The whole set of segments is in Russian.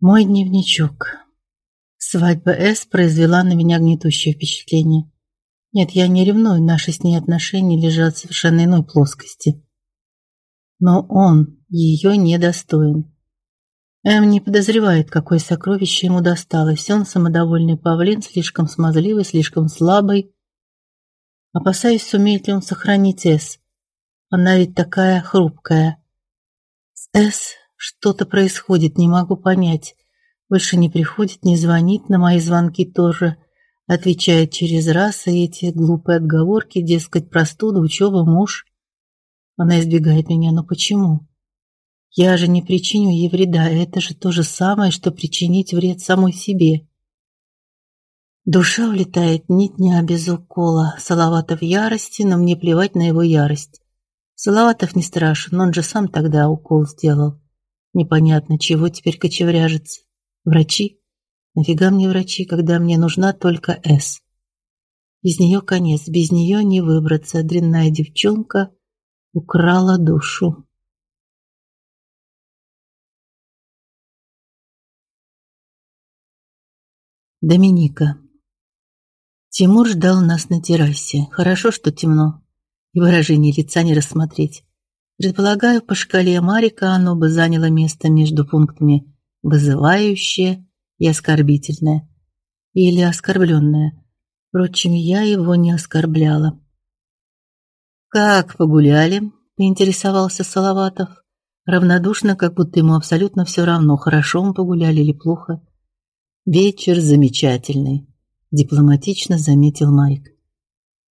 Мой дневничок. Свадьба С произвела на меня гнетущее впечатление. Нет, я не ревную, наши с ней отношения лежат в совершенно иной плоскости. Но он ее недостоин. Эм не подозревает, какое сокровище ему досталось. Он самодовольный павлин, слишком смазливый, слишком слабый. Опасаюсь, сумеет ли он сохранить С. Она ведь такая хрупкая. С С что-то происходит, не могу понять. Больше не приходит, не звонит, на мои звонки тоже отвечает через раз, и эти глупые отговорки, дескать, простуда, учеба, муж. Она избегает меня, но почему? Я же не причиню ей вреда, это же то же самое, что причинить вред самой себе. Душа улетает ни дня без укола. Салаватов в ярости, но мне плевать на его ярость. Салаватов не страшен, он же сам тогда укол сделал. Непонятно, чего теперь кочевряжется. Врачи? Нафига мне врачи, когда мне нужна только С? Без нее конец, без нее не выбраться. Дрянная девчонка украла душу. Доминика. Тимур ждал нас на террасе. Хорошо, что темно, и выражение лица не рассмотреть. Предполагаю, по шкале Марика оно бы заняло место между пунктами вызывающее и оскорбительное или оскорбленное. Впрочем, я его не оскорбляла. Как погуляли? поинтересовался Салаватов, равнодушно, как будто ему абсолютно все равно, хорошо мы погуляли или плохо. Вечер замечательный, дипломатично заметил Марик.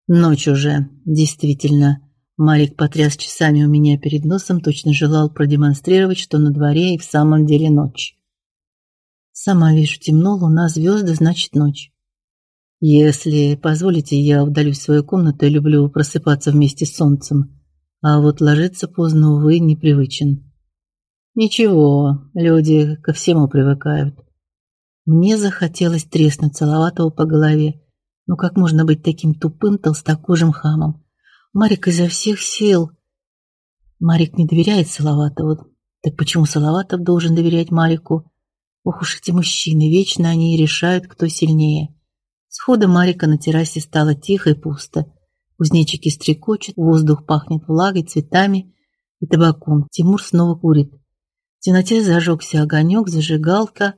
Ночь уже, действительно, Марик потряс часами у меня перед носом, точно желал продемонстрировать, что на дворе и в самом деле ночь. Сама вижу, темно, луна, звезды, значит ночь. Если позволите, я удалюсь в свою комнату, и люблю просыпаться вместе с солнцем, а вот ложиться поздно увы непривычен. Ничего, люди ко всему привыкают. Мне захотелось треснуть Салаватова по голове. Ну как можно быть таким тупым толстокожим хамом? Марик изо всех сил. Марик не доверяет Салаватову. Так почему Салаватов должен доверять Марику? Ох уж эти мужчины, вечно они решают, кто сильнее. С хода Марика на террасе стало тихо и пусто. Кузнечики стрекочут, воздух пахнет влагой, цветами и табаком. Тимур снова курит. В темноте зажегся огонек, зажигалка,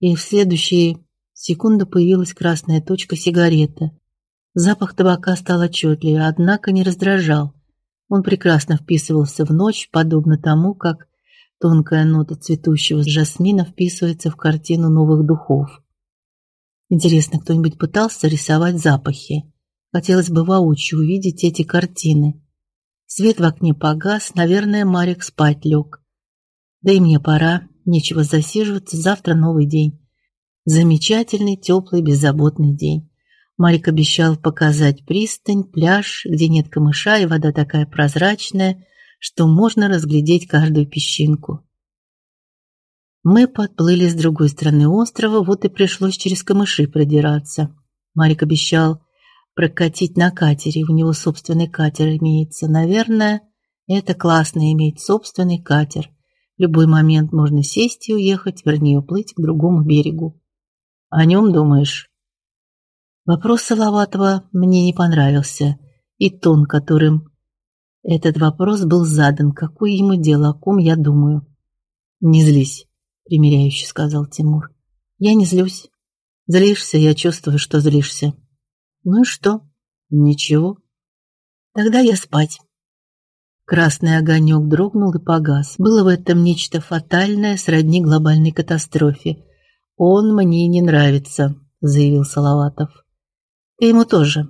и в следующие секунды появилась красная точка сигареты. Запах табака стал отчетливее, однако не раздражал. Он прекрасно вписывался в ночь, подобно тому, как тонкая нота цветущего жасмина вписывается в картину новых духов. Интересно, кто-нибудь пытался рисовать запахи? Хотелось бы воочию увидеть эти картины. Свет в окне погас, наверное, Марик спать лег. Да и мне пора, нечего засиживаться, завтра новый день. Замечательный, теплый, беззаботный день. Марик обещал показать пристань, пляж, где нет камыша и вода такая прозрачная, что можно разглядеть каждую песчинку. Мы подплыли с другой стороны острова, вот и пришлось через камыши продираться. Марик обещал прокатить на катере, у него собственный катер имеется. Наверное, это классно иметь собственный катер. В любой момент можно сесть и уехать, вернее, уплыть к другому берегу. О нем думаешь? Вопрос Салаватова мне не понравился, и тон, которым этот вопрос был задан, какое ему дело, о ком я думаю. Не злись, примиряюще сказал Тимур. Я не злюсь. Злишься, я чувствую, что злишься. Ну и что? Ничего. Тогда я спать. Красный огонек дрогнул и погас. Было в этом нечто фатальное, сродни глобальной катастрофе. Он мне не нравится, заявил Салаватов. Ты ему тоже.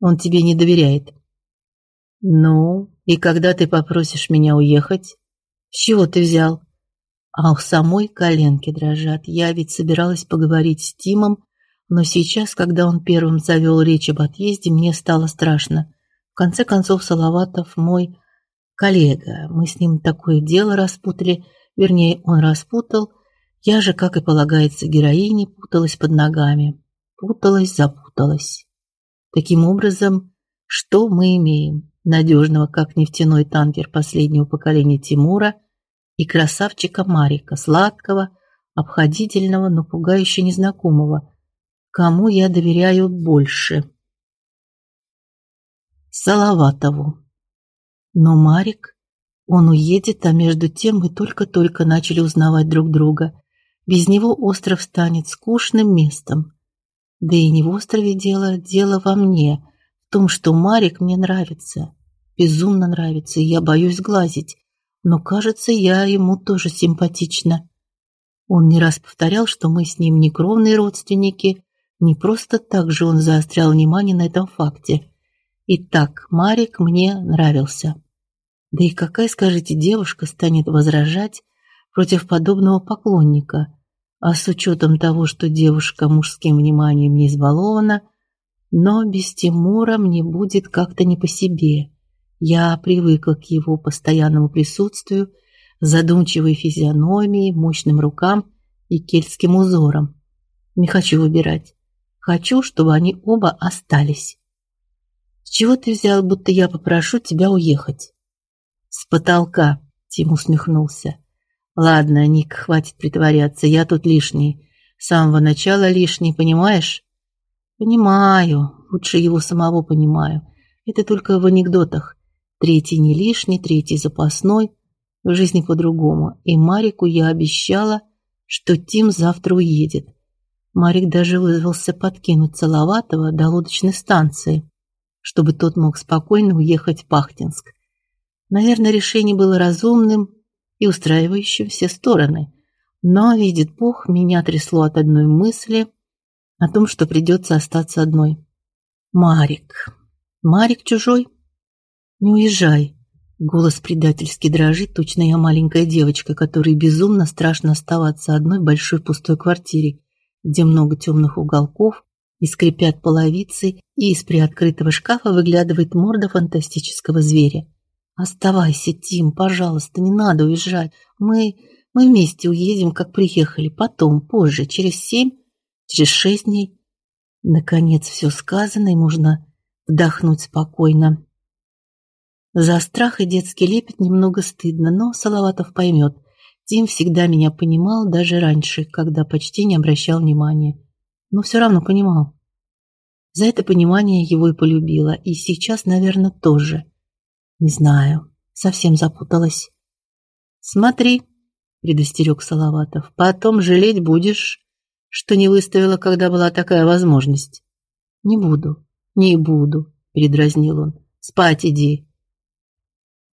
Он тебе не доверяет. Ну, и когда ты попросишь меня уехать? С чего ты взял? А у самой коленки дрожат. Я ведь собиралась поговорить с Тимом, но сейчас, когда он первым завел речь об отъезде, мне стало страшно. В конце концов, Салаватов мой коллега. Мы с ним такое дело распутали, вернее, он распутал. Я же, как и полагается героине, путалась под ногами. Путалась, запуталась. Таким образом, что мы имеем? надежного как нефтяной танкер последнего поколения Тимура и красавчика Марика, сладкого, обходительного, но пугающе незнакомого. Кому я доверяю больше? Салаватову. Но Марик, он уедет, а между тем мы только-только начали узнавать друг друга. Без него остров станет скучным местом. Да и не в острове дело, дело во мне, в том, что Марик мне нравится. Безумно нравится, и я боюсь сглазить. Но, кажется, я ему тоже симпатична. Он не раз повторял, что мы с ним не кровные родственники, не просто так же он заострял внимание на этом факте. Итак, Марик мне нравился. Да и какая, скажите, девушка станет возражать против подобного поклонника? А с учетом того, что девушка мужским вниманием не избалована, но без Тимура мне будет как-то не по себе. Я привыкла к его постоянному присутствию, задумчивой физиономии, мощным рукам и кельтским узорам. Не хочу выбирать. Хочу, чтобы они оба остались. С чего ты взял, будто я попрошу тебя уехать? С потолка, Тим усмехнулся. Ладно, Ник, хватит притворяться, я тут лишний. С самого начала лишний, понимаешь? Понимаю, лучше его самого понимаю. Это только в анекдотах. Третий не лишний, третий запасной. В жизни по-другому. И Марику я обещала, что Тим завтра уедет. Марик даже вызвался подкинуть Целоватого до лодочной станции, чтобы тот мог спокойно уехать в Пахтинск. Наверное, решение было разумным, и устраивающим все стороны. Но, видит Бог, меня трясло от одной мысли о том, что придется остаться одной. Марик. Марик чужой? Не уезжай. Голос предательски дрожит, точно я маленькая девочка, которой безумно страшно оставаться одной большой пустой квартире, где много темных уголков и скрипят половицы, и из приоткрытого шкафа выглядывает морда фантастического зверя. Оставайся, Тим, пожалуйста, не надо уезжать. Мы мы вместе уедем, как приехали, потом, позже, через семь, через шесть дней. Наконец все сказано, и можно вдохнуть спокойно. За страх и детский лепет немного стыдно, но Салаватов поймет. Тим всегда меня понимал даже раньше, когда почти не обращал внимания. Но все равно понимал. За это понимание его и полюбила, и сейчас, наверное, тоже. Не знаю, совсем запуталась. Смотри, предостерег Салаватов. Потом жалеть будешь, что не выставила, когда была такая возможность. Не буду, не буду, передразнил он. Спать иди.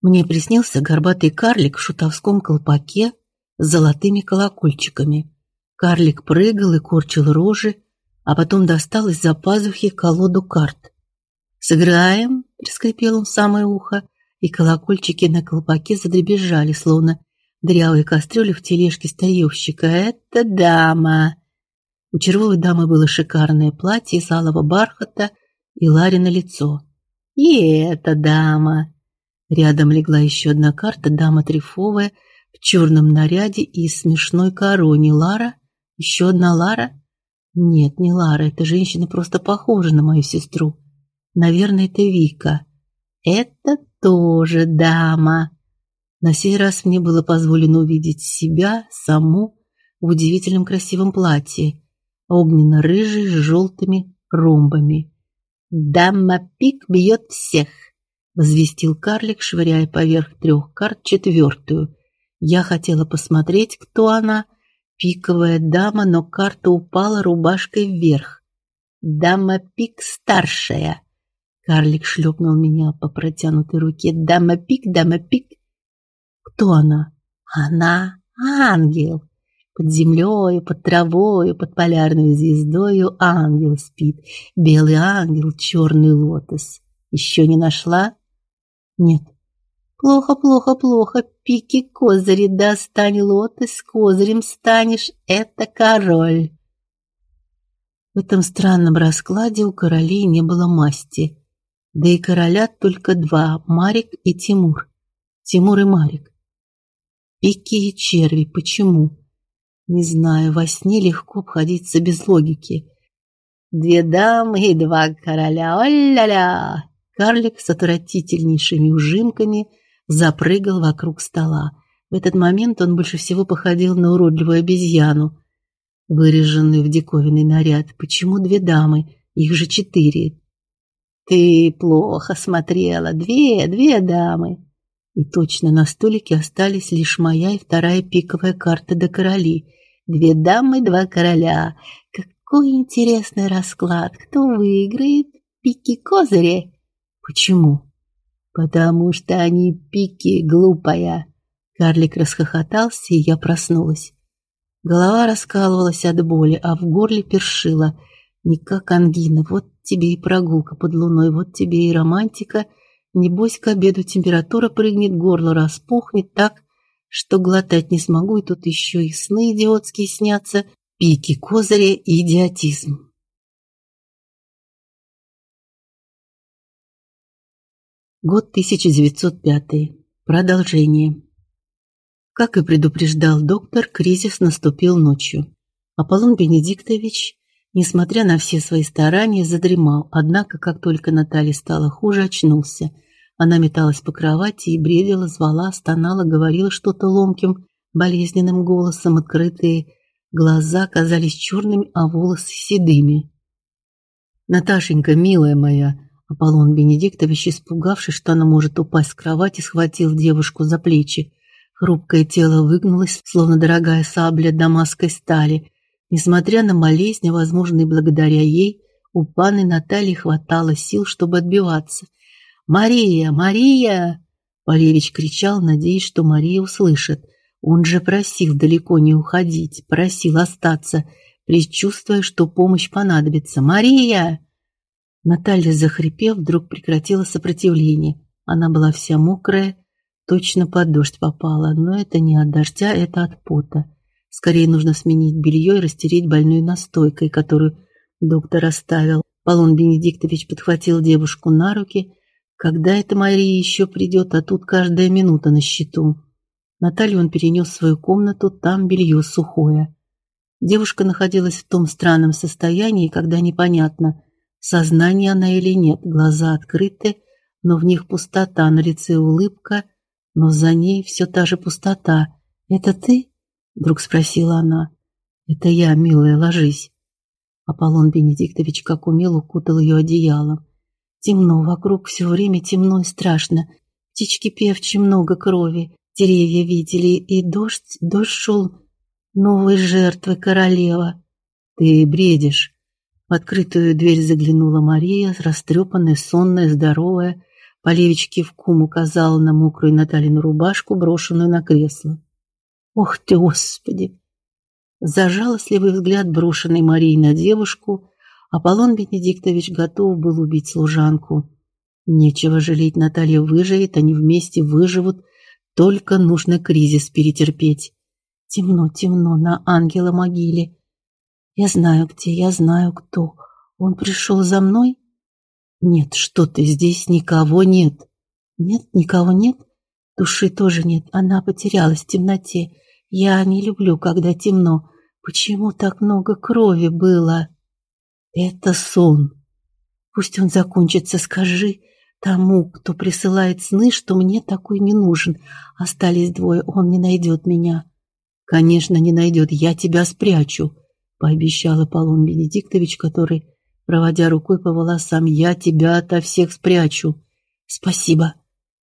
Мне приснился горбатый карлик в шутовском колпаке с золотыми колокольчиками. Карлик прыгал и корчил рожи, а потом достал из-за пазухи колоду карт. "Сыграем?" прискрипел он в самое ухо и колокольчики на колпаке задребезжали, словно дырявые кастрюли в тележке старьевщика. «Это дама!» У червовой дамы было шикарное платье из алого бархата и Ларина лицо. «И эта дама!» Рядом легла еще одна карта, дама трифовая, в черном наряде и смешной короне. Лара? Еще одна Лара? Нет, не Лара, эта женщина просто похожа на мою сестру. Наверное, это Вика. Это тоже дама. На сей раз мне было позволено увидеть себя саму в удивительном красивом платье, огненно-рыжей с желтыми ромбами. Дама пик бьет всех, возвестил карлик, швыряя поверх трех карт четвертую. Я хотела посмотреть, кто она, пиковая дама, но карта упала рубашкой вверх. Дама пик старшая. Карлик шлепнул меня по протянутой руке. Дама пик, дама пик. Кто она? Она ангел. Под землей, под травой, под полярной звездою ангел спит. Белый ангел, черный лотос. Еще не нашла? Нет. Плохо, плохо, плохо. Пики козыри, достань лотос, козырем станешь. Это король. В этом странном раскладе у королей не было масти. Да и короля только два Марик и Тимур. Тимур и Марик. Пики и черви. Почему? Не знаю, во сне легко обходиться без логики. Две дамы и два короля. О-ля-ля! Карлик с отвратительнейшими ужимками запрыгал вокруг стола. В этот момент он больше всего походил на уродливую обезьяну. выреженную в диковинный наряд. Почему две дамы? Их же четыре. Ты плохо смотрела. Две, две дамы. И точно на столике остались лишь моя и вторая пиковая карта до короли. Две дамы, два короля. Какой интересный расклад. Кто выиграет? Пики-козыри. Почему? Потому что они пики, глупая. Карлик расхохотался, и я проснулась. Голова раскалывалась от боли, а в горле першило. Не как ангина. Вот тебе и прогулка под луной, вот тебе и романтика. Небось, к обеду температура прыгнет, горло распухнет так, что глотать не смогу, и тут еще и сны идиотские снятся, пики козыря и идиотизм. Год 1905. Продолжение. Как и предупреждал доктор, кризис наступил ночью. Аполлон Бенедиктович, несмотря на все свои старания, задремал. Однако, как только Наталье стало хуже, очнулся. Она металась по кровати и бредила, звала, стонала, говорила что-то ломким, болезненным голосом. Открытые глаза казались черными, а волосы седыми. Наташенька, милая моя, Аполлон Бенедиктович, испугавшись, что она может упасть с кровати, схватил девушку за плечи. Хрупкое тело выгнулось, словно дорогая сабля дамасской стали. Несмотря на болезнь, возможно, благодаря ей, у паны Натальи хватало сил, чтобы отбиваться. «Мария! Мария!» Полевич кричал, надеясь, что Мария услышит. Он же просил далеко не уходить, просил остаться, предчувствуя, что помощь понадобится. «Мария!» Наталья, захрипев, вдруг прекратила сопротивление. Она была вся мокрая, Точно под дождь попала, но это не от дождя, это от пота. Скорее нужно сменить белье и растереть больную настойкой, которую доктор оставил. Полон Бенедиктович подхватил девушку на руки. Когда эта Мария еще придет, а тут каждая минута на счету. Наталью он перенес в свою комнату, там белье сухое. Девушка находилась в том странном состоянии, когда непонятно, в сознании она или нет. Глаза открыты, но в них пустота, на лице улыбка – но за ней все та же пустота. "Это ты?" Вдруг спросила она. "Это я, милая, ложись". Аполлон Бенедиктович как умел укутал ее одеялом. Темно вокруг все время темно и страшно. Птички певчи много крови, деревья видели и дождь, дождь шел новой жертвы королева. Ты бредишь. В открытую дверь заглянула Мария, растрепанная, сонная, здоровая, Полевич кивком указал на мокрую Наталину рубашку, брошенную на кресло. Ох ты, Господи! За жалостливый взгляд, брошенный Марией на девушку, Аполлон Бенедиктович готов был убить служанку. Нечего жалеть, Наталья выживет, они вместе выживут, только нужно кризис перетерпеть. Темно, темно на ангела могиле. Я знаю, где, я знаю, кто. Он пришел за мной? Нет, что ты, здесь никого нет. Нет, никого нет. Души тоже нет. Она потерялась в темноте. Я не люблю, когда темно. Почему так много крови было? Это сон. Пусть он закончится, скажи тому, кто присылает сны, что мне такой не нужен. Остались двое, он не найдет меня. Конечно, не найдет. Я тебя спрячу, пообещал Аполлон Бенедиктович, который проводя рукой по волосам. Я тебя ото всех спрячу. Спасибо.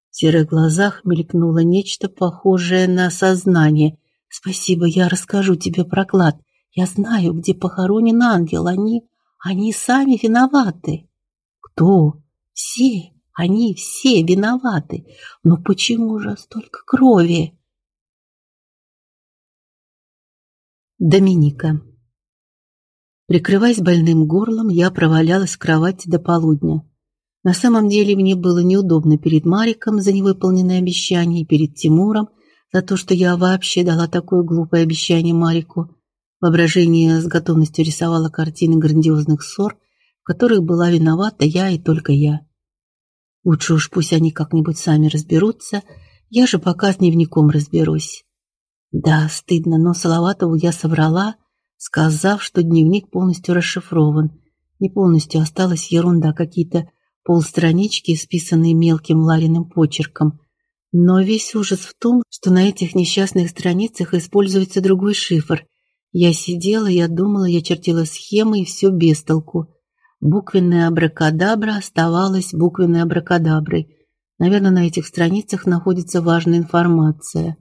В серых глазах мелькнуло нечто похожее на сознание. Спасибо, я расскажу тебе про клад. Я знаю, где похоронен ангел. Они, они сами виноваты. Кто? Все. Они все виноваты. Но почему же столько крови? Доминика Прикрываясь больным горлом, я провалялась в кровати до полудня. На самом деле мне было неудобно перед Мариком за невыполненное обещание и перед Тимуром за то, что я вообще дала такое глупое обещание Марику. Воображение с готовностью рисовало картины грандиозных ссор, в которых была виновата я и только я. Лучше уж пусть они как-нибудь сами разберутся, я же пока с дневником разберусь. Да, стыдно, но Салаватову я соврала, сказав, что дневник полностью расшифрован. Не полностью осталась ерунда, какие-то полстранички, исписанные мелким Лариным почерком. Но весь ужас в том, что на этих несчастных страницах используется другой шифр. Я сидела, я думала, я чертила схемы и все без толку. Буквенная абракадабра оставалась буквенной абракадаброй. Наверное, на этих страницах находится важная информация.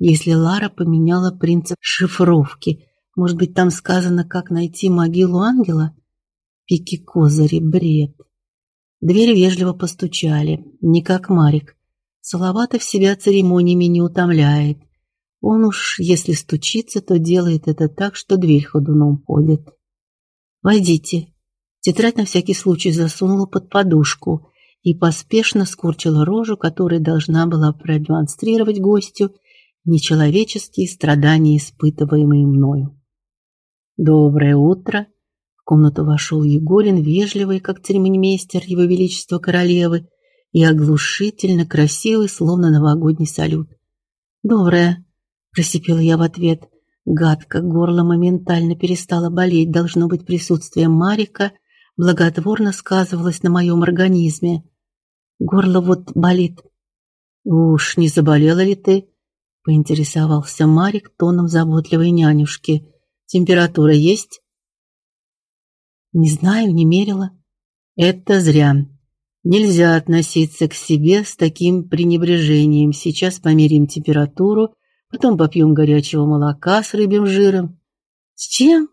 Если Лара поменяла принцип шифровки, может быть, там сказано, как найти могилу ангела? Пики козыри, бред. Двери вежливо постучали, не как Марик. Салаватов себя церемониями не утомляет. Он уж, если стучится, то делает это так, что дверь ходуном ходит. Войдите. Тетрадь на всякий случай засунула под подушку и поспешно скорчила рожу, которая должна была продемонстрировать гостю нечеловеческие страдания, испытываемые мною. Доброе утро. В комнату вошел Егорин, вежливый, как церемонимейстер его величества королевы, и оглушительно красивый, словно новогодний салют. Доброе, просипела я в ответ. Гадко, горло моментально перестало болеть, должно быть, присутствие Марика благотворно сказывалось на моем организме. Горло вот болит. Уж не заболела ли ты? поинтересовался Марик тоном заботливой нянюшки. Температура есть? Не знаю, не мерила. Это зря. Нельзя относиться к себе с таким пренебрежением. Сейчас померим температуру, потом попьем горячего молока с рыбьим жиром. С чем?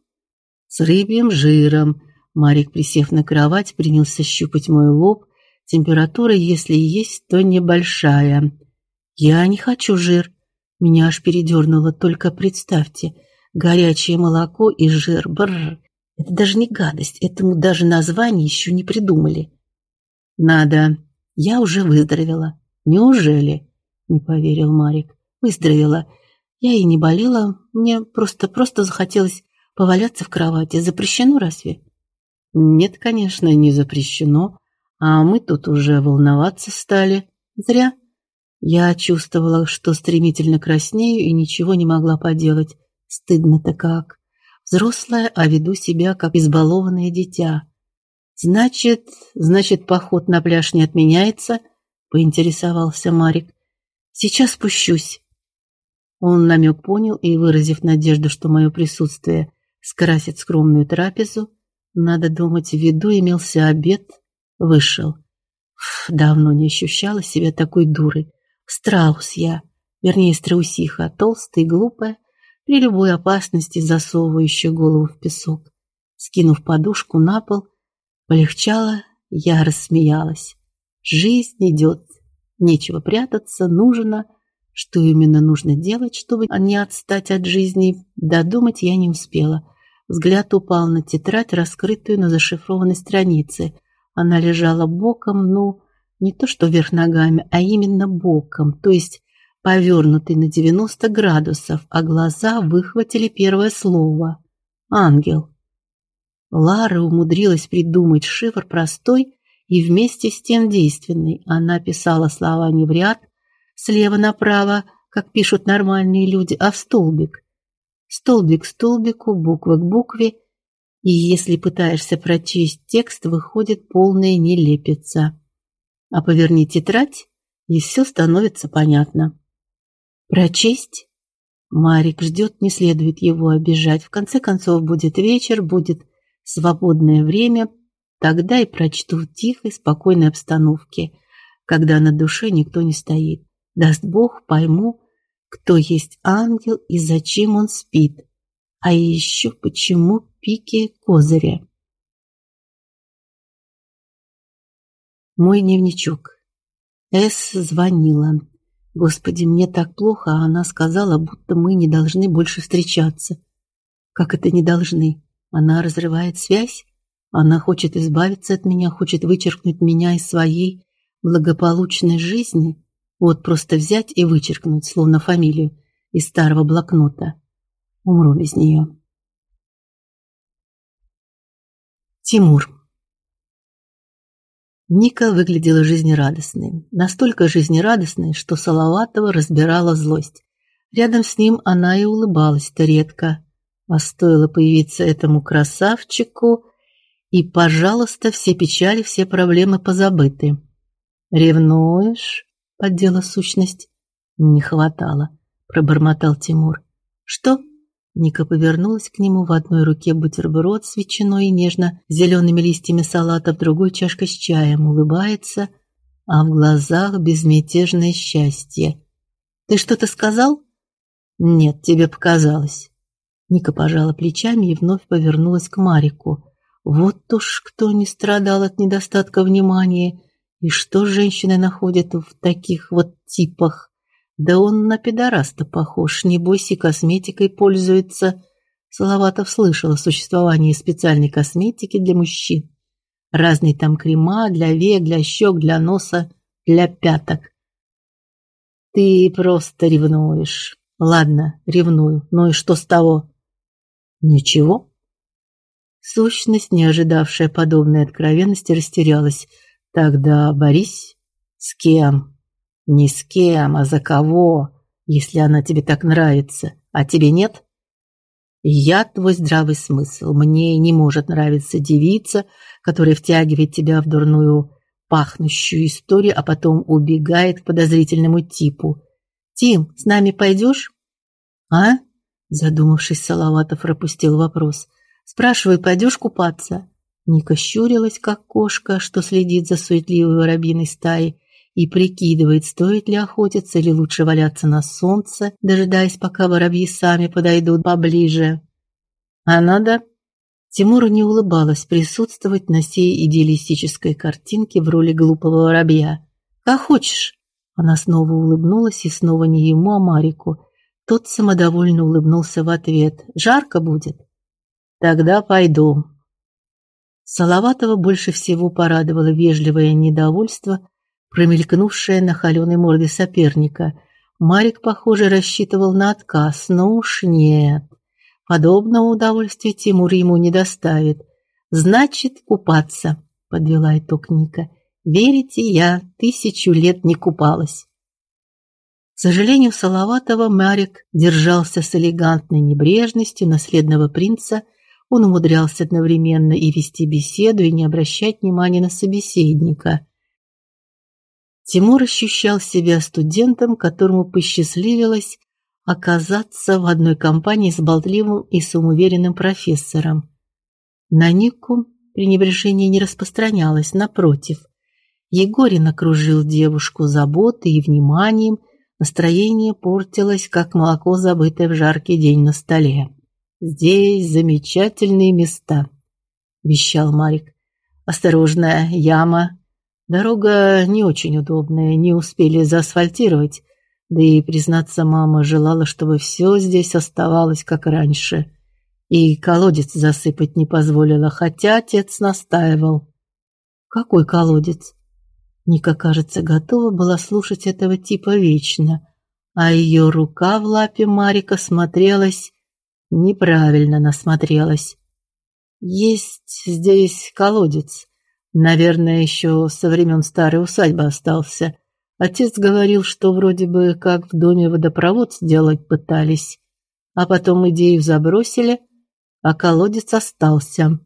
С рыбьим жиром. Марик, присев на кровать, принялся щупать мой лоб. Температура, если есть, то небольшая. Я не хочу жир. Меня аж передернуло, только представьте, горячее молоко и жир. Бррр. Это даже не гадость, этому даже название еще не придумали. Надо. Я уже выздоровела. Неужели? Не поверил Марик. Выздоровела. Я и не болела, мне просто просто захотелось поваляться в кровати. Запрещено разве? Нет, конечно, не запрещено. А мы тут уже волноваться стали. Зря. Я чувствовала, что стремительно краснею и ничего не могла поделать. Стыдно-то как. Взрослая, а веду себя как избалованное дитя. Значит, значит, поход на пляж не отменяется, поинтересовался Марик. Сейчас спущусь. Он намек понял и, выразив надежду, что мое присутствие скрасит скромную трапезу, надо думать, в виду имелся обед, вышел. Ф, давно не ощущала себя такой дурой. Страус я, вернее, страусиха, толстая и глупая, при любой опасности засовывающая голову в песок. Скинув подушку на пол, полегчало, я рассмеялась. Жизнь идет, нечего прятаться, нужно, что именно нужно делать, чтобы не отстать от жизни, додумать я не успела. Взгляд упал на тетрадь, раскрытую на зашифрованной странице. Она лежала боком, ну, не то что вверх ногами, а именно боком, то есть повернутый на 90 градусов, а глаза выхватили первое слово ангел. Лара умудрилась придумать шифр простой и вместе с тем действенный. Она писала слова не в ряд, слева направо, как пишут нормальные люди, а в столбик. Столбик к столбику, буква к букве, и если пытаешься прочесть текст, выходит полная нелепица а поверни тетрадь, и все становится понятно. Прочесть? Марик ждет, не следует его обижать. В конце концов будет вечер, будет свободное время, тогда и прочту в тихой, спокойной обстановке, когда на душе никто не стоит. Даст Бог, пойму, кто есть ангел и зачем он спит. А еще почему пики козыря. Мой дневничок. С звонила. Господи, мне так плохо, а она сказала, будто мы не должны больше встречаться. Как это не должны? Она разрывает связь? Она хочет избавиться от меня, хочет вычеркнуть меня из своей благополучной жизни. Вот просто взять и вычеркнуть, словно фамилию, из старого блокнота. Умру без нее. Тимур. Ника выглядела жизнерадостной, настолько жизнерадостной, что Салаватова разбирала злость. Рядом с ним она и улыбалась-то редко. А стоило появиться этому красавчику, и, пожалуйста, все печали, все проблемы позабыты. Ревнуешь? поддела сущность. Не хватало, пробормотал Тимур. Что? Ника повернулась к нему в одной руке бутерброд с ветчиной и нежно зелеными листьями салата, в другой чашка с чаем, улыбается, а в глазах безмятежное счастье. Ты что-то сказал? Нет, тебе показалось. Ника пожала плечами и вновь повернулась к Марику. Вот уж кто не страдал от недостатка внимания, и что женщины находят в таких вот типах. Да он на педораста похож, небось и косметикой пользуется. Салаватов слышал о существовании специальной косметики для мужчин. Разные там крема для век, для щек, для носа, для пяток. Ты просто ревнуешь. Ладно, ревную. Ну и что с того? Ничего. Сущность, не ожидавшая подобной откровенности, растерялась. Тогда борись с кем? Не с кем, а за кого, если она тебе так нравится, а тебе нет? Я твой здравый смысл. Мне не может нравиться девица, которая втягивает тебя в дурную пахнущую историю, а потом убегает к подозрительному типу. Тим, с нами пойдешь? А? Задумавшись, Салаватов пропустил вопрос. Спрашиваю, пойдешь купаться? Ника щурилась, как кошка, что следит за суетливой воробьиной стаей, и прикидывает, стоит ли охотиться или лучше валяться на солнце, дожидаясь, пока воробьи сами подойдут поближе. А надо Тимуру не улыбалось присутствовать на сей идеалистической картинке в роли глупого воробья. Как хочешь. Она снова улыбнулась и снова не ему, а Марику. Тот самодовольно улыбнулся в ответ. Жарко будет. Тогда пойду. Салаватова больше всего порадовало вежливое недовольство, промелькнувшее на холёной морде соперника. Марик, похоже, рассчитывал на отказ, но уж нет. Подобного удовольствия Тимур ему не доставит. Значит, купаться, подвела итог Ника. Верите, я тысячу лет не купалась. К сожалению, Салаватова Марик держался с элегантной небрежностью наследного принца. Он умудрялся одновременно и вести беседу, и не обращать внимания на собеседника. Тимур ощущал себя студентом, которому посчастливилось оказаться в одной компании с болтливым и самоуверенным профессором. На Нику пренебрежение не распространялось, напротив. Егорин окружил девушку заботой и вниманием, настроение портилось, как молоко, забытое в жаркий день на столе. Здесь замечательные места, вещал Марик. Осторожная яма. Дорога не очень удобная, не успели заасфальтировать. Да и, признаться, мама желала, чтобы все здесь оставалось как раньше. И колодец засыпать не позволила, хотя отец настаивал. Какой колодец? Ника, кажется, готова была слушать этого типа вечно, а ее рука в лапе Марика смотрелась неправильно, насмотрелась. Есть здесь колодец. Наверное, еще со времен старой усадьбы остался. Отец говорил, что вроде бы как в доме водопровод сделать пытались, а потом идею забросили, а колодец остался.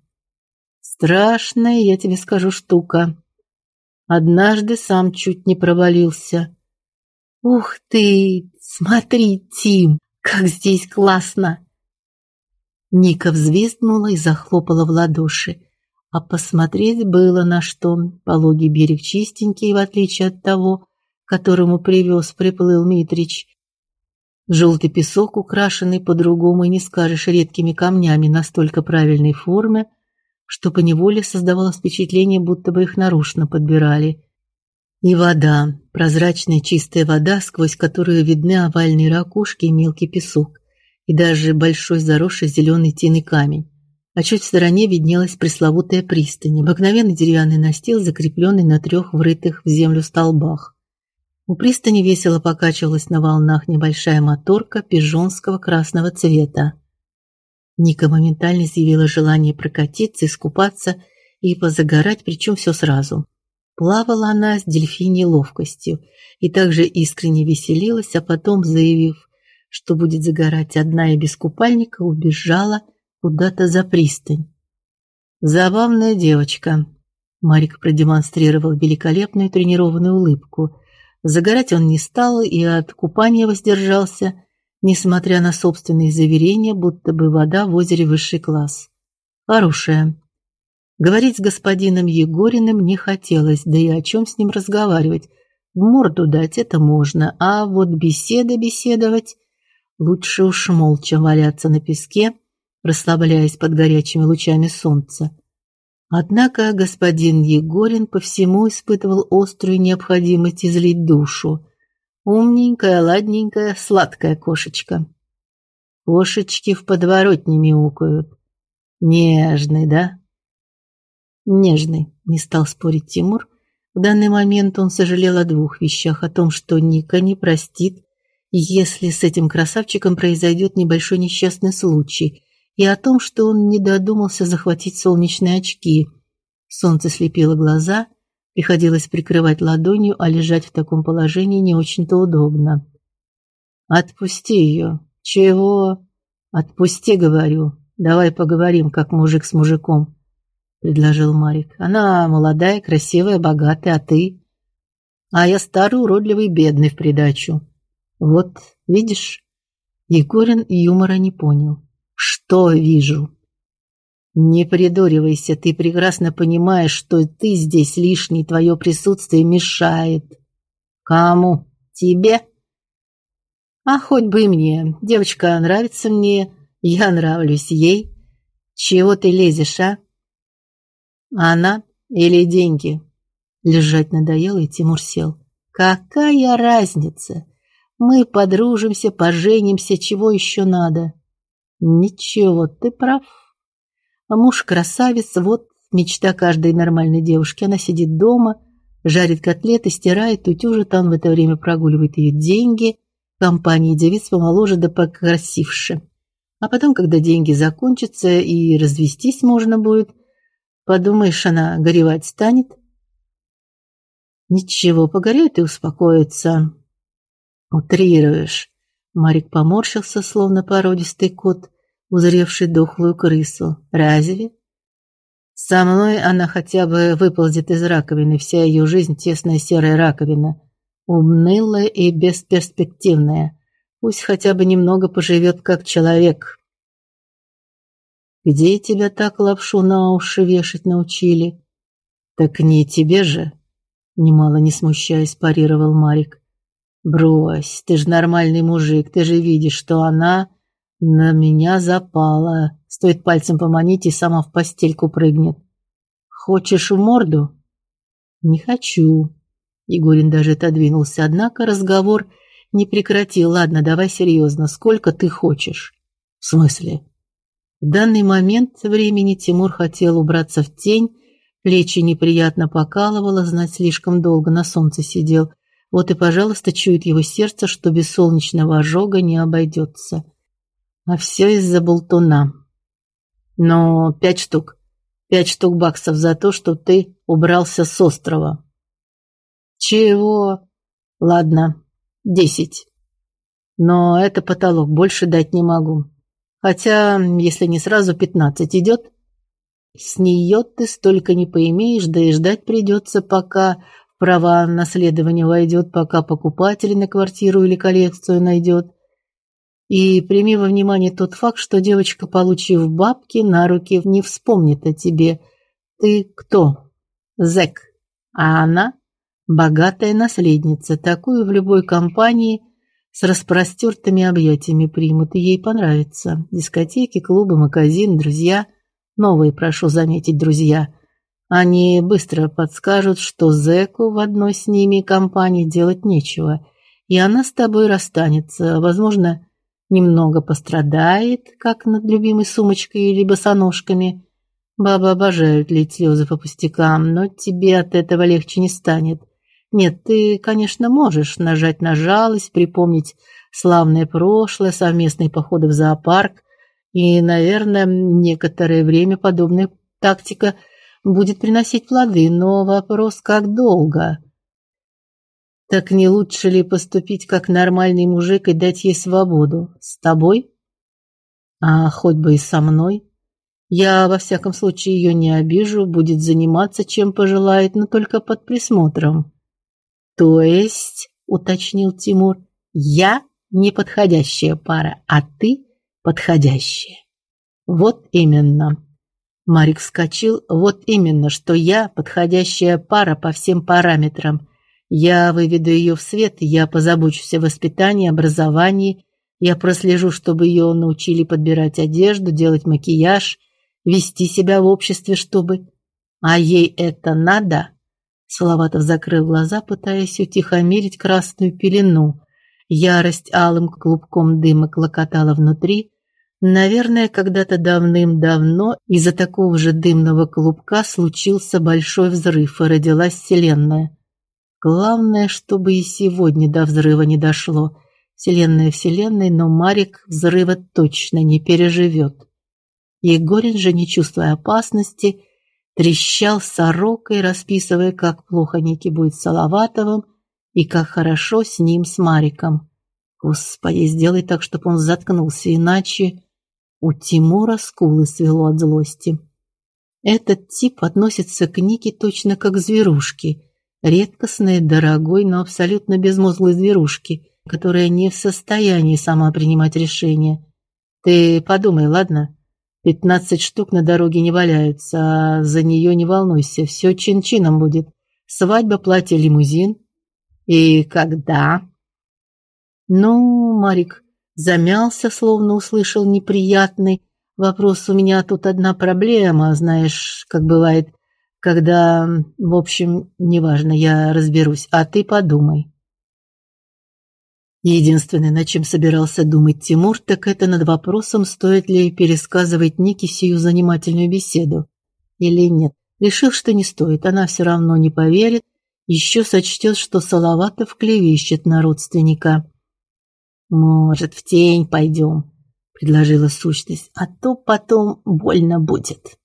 Страшная, я тебе скажу, штука. Однажды сам чуть не провалился. Ух ты, смотри, Тим, как здесь классно. Ника взвизгнула и захлопала в ладоши. А посмотреть было на что. Пологий берег чистенький, в отличие от того, которому привез приплыл Митрич. Желтый песок, украшенный по-другому и не скажешь редкими камнями настолько правильной формы, что по неволе создавалось впечатление, будто бы их нарочно подбирали. И вода, прозрачная чистая вода, сквозь которую видны овальные ракушки и мелкий песок, и даже большой заросший зеленый тиной камень. А чуть в стороне виднелась пресловутая пристань, обыкновенный деревянный настил, закрепленный на трех врытых в землю столбах. У пристани весело покачивалась на волнах небольшая моторка пижонского красного цвета. Ника моментально изъявила желание прокатиться, искупаться и позагорать, причем все сразу. Плавала она с дельфиньей ловкостью и также искренне веселилась, а потом, заявив, что будет загорать одна и без купальника, убежала куда-то за пристань. Забавная девочка. Марик продемонстрировал великолепную тренированную улыбку. Загорать он не стал и от купания воздержался, несмотря на собственные заверения, будто бы вода в озере высший класс. Хорошая. Говорить с господином Егориным не хотелось, да и о чем с ним разговаривать. В морду дать это можно, а вот беседа беседовать лучше уж молча валяться на песке, расслабляясь под горячими лучами солнца. Однако господин Егорин по всему испытывал острую необходимость излить душу. Умненькая, ладненькая, сладкая кошечка. Кошечки в подворотне мяукают. Нежный, да? Нежный, не стал спорить Тимур. В данный момент он сожалел о двух вещах: о том, что Ника не простит, если с этим красавчиком произойдет небольшой несчастный случай, и о том, что он не додумался захватить солнечные очки. Солнце слепило глаза, Приходилось прикрывать ладонью, а лежать в таком положении не очень-то удобно. Отпусти ее. Чего? Отпусти, говорю. Давай поговорим, как мужик с мужиком, предложил Марик. Она молодая, красивая, богатая, а ты? А я старый, уродливый, бедный в придачу. Вот, видишь? Егорин юмора не понял. Что вижу? Не придуривайся, ты прекрасно понимаешь, что ты здесь лишний, твое присутствие мешает. Кому? Тебе? А хоть бы и мне. Девочка нравится мне, я нравлюсь ей. Чего ты лезешь, а? Она или деньги? Лежать надоело, и Тимур сел. Какая разница? Мы подружимся, поженимся, чего еще надо? Ничего, ты прав. А муж красавец, вот мечта каждой нормальной девушки. Она сидит дома, жарит котлеты, стирает, утюжит, он в это время прогуливает ее деньги, компании девиц помоложе да покрасивше. А потом, когда деньги закончатся и развестись можно будет, подумаешь, она горевать станет. Ничего, погорюет и успокоится. Утрируешь. Марик поморщился, словно породистый кот узревший дохлую крысу. Разве? Со мной она хотя бы выползет из раковины, вся ее жизнь тесная серая раковина, унылая и бесперспективная. Пусть хотя бы немного поживет как человек. Где тебя так лапшу на уши вешать научили? Так не тебе же, немало не смущаясь, парировал Марик. Брось, ты же нормальный мужик, ты же видишь, что она на меня запала. Стоит пальцем поманить и сама в постельку прыгнет. Хочешь в морду? Не хочу. Егорин даже отодвинулся, однако разговор не прекратил. Ладно, давай серьезно. Сколько ты хочешь? В смысле? В данный момент времени Тимур хотел убраться в тень, плечи неприятно покалывало, знать слишком долго на солнце сидел. Вот и, пожалуйста, чует его сердце, что без солнечного ожога не обойдется. А все из-за болтуна. Но пять штук. Пять штук баксов за то, что ты убрался с острова. Чего? Ладно, десять. Но это потолок, больше дать не могу. Хотя, если не сразу пятнадцать идет, с нее ты столько не поимеешь, да и ждать придется, пока права наследования войдет, пока покупатель на квартиру или коллекцию найдет. И прими во внимание тот факт, что девочка, получив бабки на руки, не вспомнит о тебе. Ты кто? Зэк. А она богатая наследница. Такую в любой компании с распростертыми объятиями примут, и ей понравится. Дискотеки, клубы, магазин, друзья. Новые, прошу заметить, друзья. Они быстро подскажут, что зэку в одной с ними компании делать нечего, и она с тобой расстанется, возможно, немного пострадает, как над любимой сумочкой или босоножками. Бабы обожают лить слезы по пустякам, но тебе от этого легче не станет. Нет, ты, конечно, можешь нажать на жалость, припомнить славное прошлое, совместные походы в зоопарк, и, наверное, некоторое время подобная тактика будет приносить плоды, но вопрос как долго? Так не лучше ли поступить как нормальный мужик и дать ей свободу? С тобой? А хоть бы и со мной. Я во всяком случае ее не обижу, будет заниматься чем пожелает, но только под присмотром. То есть, уточнил Тимур, я неподходящая пара, а ты подходящая. Вот именно. Марик вскочил. Вот именно, что я подходящая пара по всем параметрам. Я выведу ее в свет, я позабочусь о воспитании, образовании, я прослежу, чтобы ее научили подбирать одежду, делать макияж, вести себя в обществе, чтобы а ей это надо. Салаватов закрыл глаза, пытаясь утихомирить красную пелену. Ярость алым клубком дыма клокотала внутри. Наверное, когда-то давным-давно из-за такого же дымного клубка случился большой взрыв, и родилась вселенная. Главное, чтобы и сегодня до взрыва не дошло. Вселенная вселенной, но Марик взрыва точно не переживет. Егорин же, не чувствуя опасности, трещал сорокой, расписывая, как плохо Ники будет с Салаватовым и как хорошо с ним, с Мариком. Господи, сделай так, чтобы он заткнулся, иначе у Тимура скулы свело от злости. Этот тип относится к Нике точно как к зверушке, редкостной, дорогой, но абсолютно безмозглой зверушке, которая не в состоянии сама принимать решения. Ты подумай, ладно? Пятнадцать штук на дороге не валяются, а за нее не волнуйся, все чин-чином будет. Свадьба, платье, лимузин. И когда? Ну, Марик замялся, словно услышал неприятный вопрос. У меня тут одна проблема, знаешь, как бывает, когда, в общем, неважно, я разберусь, а ты подумай. Единственное, над чем собирался думать Тимур, так это над вопросом, стоит ли пересказывать Нике сию занимательную беседу или нет. Решил, что не стоит, она все равно не поверит, еще сочтет, что Салаватов клевещет на родственника. Может, в тень пойдем, предложила сущность, а то потом больно будет.